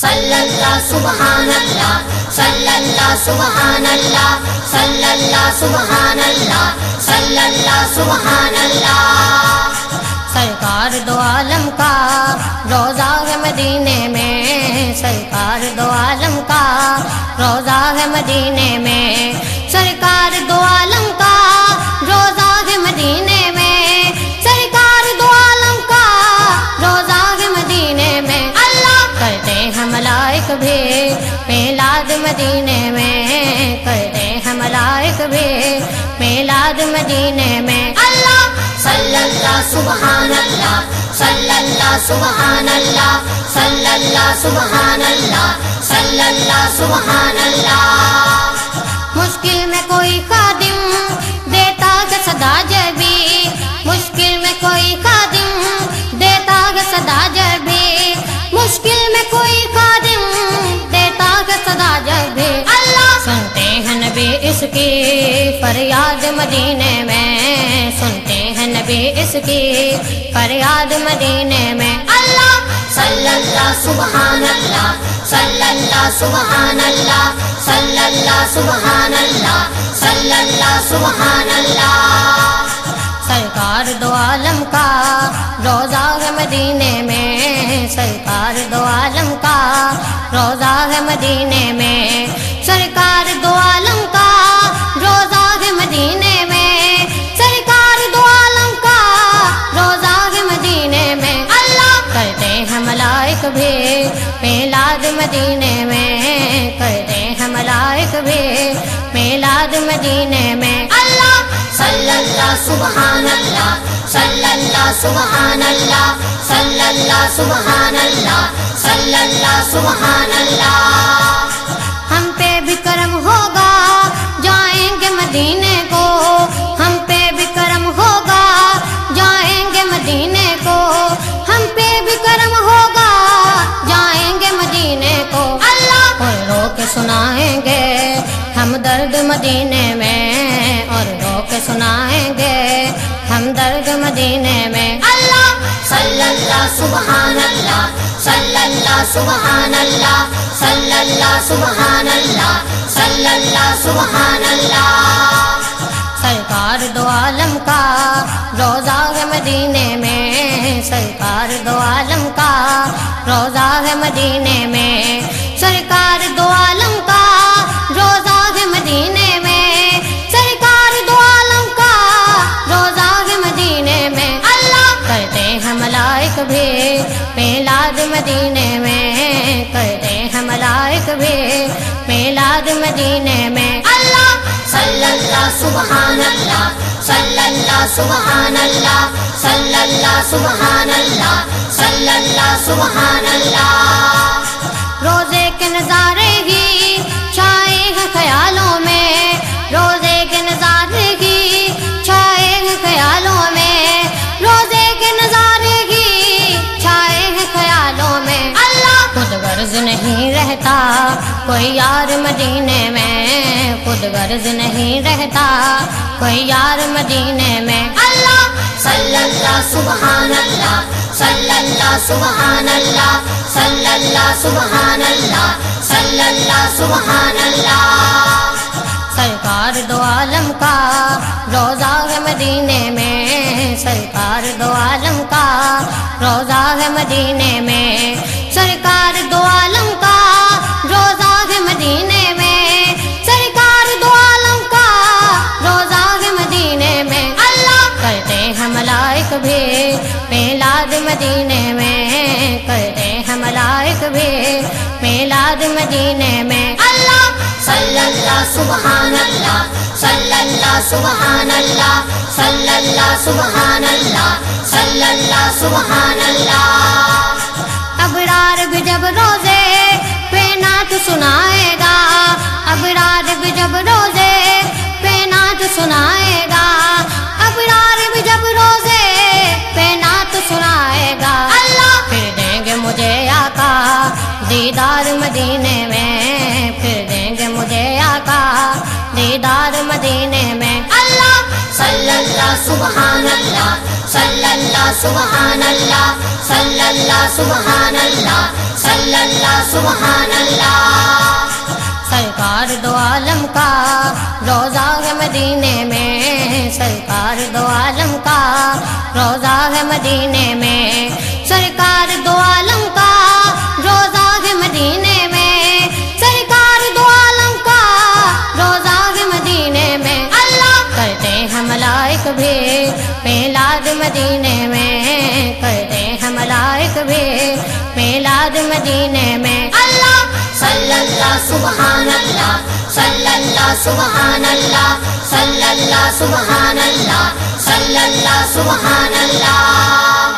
صلی اللہ سبحان اللہ صلی اللہ سبحان اللہ صلی اللہ سبحان اللہ صلی اللہ سبحان اللہ۔ سرکار دو عالم کا روزہ ہے مدینے میں، سرکار دو عالم کا روزہ ہے مدینے میں۔ مدینے میں کرتے ہیں ملائک بھی۔ میلاد مدینے میں۔ اللہ صلی اللہ سبحان اللہ۔ صلی اللہ سبحان اللہ۔ صلی اللہ سبحان اللہ۔ صلی اللہ سبحان اللہ۔ مشکل میں کوئی خادم دیتا ہے صدا جبی مشکل میں کوئی خادم دیتا ہے صدا جبی سنتے ہیں نبی اس کی فریاد مدینے میں، سنتے ہیں نبی اس کی فریاد مدینے میں۔ اللہ، صلی اللہ سبحان اللہ صلی اللہ سبحان اللہ صلی اللہ سبحان اللہ صلی اللہ سبحان اللہ سرکار دو عالم کا روزہ ہے مدینے میں، سرکار دو عالم کا روزہ ہے مدینے میں۔ مدینے میں کرتے ہم ملائک بھی، میلاد مدینے میں۔ اللہ، صلی اللہ سبحان اللہ صلی اللہ سبحان اللہ صلی اللہ سبحان اللہ صلی اللہ سبحان اللہ درد مدینے میں اور رو کے سنائیں گے ہم درد مدینے میں۔ اللہ صلی اللہ سبحان اللہ صلی اللہ سبحان اللہ صلی اللہ سبحان اللہ صلی اللہ سبحان اللہ سرکار دو عالم کا روزہ ہے مدینے میں سرکار دو عالم کا روزہ ہے مدینے میں۔ کرتے ہیں بھی میلاد مدینے میں کرتے ہیں ملائک بھی میلاد مدینے میں۔ اللہ، صلی اللہ سبحان اللہ، صلی اللہ سبحان اللہ، صلی اللہ سبحان اللہ، صلی اللہ سبحان اللہ۔ روزے کے نظارے غرض نہیں رہتا۔ کوئی یار مدینے میں خود غرض نہیں رہتا۔ کوئی یار مدینے میں اللہ، صلی اللہ، سبحان اللہ، صلی اللہ، سبحان اللہ، صلی اللہ، سبحان اللہ، صلی اللہ، سبحان اللہ۔ سرکار دو عالم کا روزہ ہے مدینے میں۔ سرکار دو عالم کا روزہ ہے مدینے مدینے میں کرتے ہم لائق بھی۔ میلاد مدینے میں۔ اللہ صلی اللہ سبحان اللہ، صلی اللہ سبحان اللہ، صلی اللہ سبحان اللہ، صلی اللہ سبحان اللہ۔ سبحان اللہ صلی اللہ سبحان اللہ صلی اللہ سبحان اللہ صلی اللہ سبحان اللہ سرکار دو عالم کا روزہ ہے مدینے میں، سرکار دو عالم کا روزہ ہے مدینے میں۔ میلاد مدینے میں کرتے ہیں ملائک بھی میلاد مدینے میں اللہ صلی اللہ سبحان اللہ صلی اللہ سبحان اللہ صلی اللہ سبحان اللہ صلی اللہ سبحان اللہ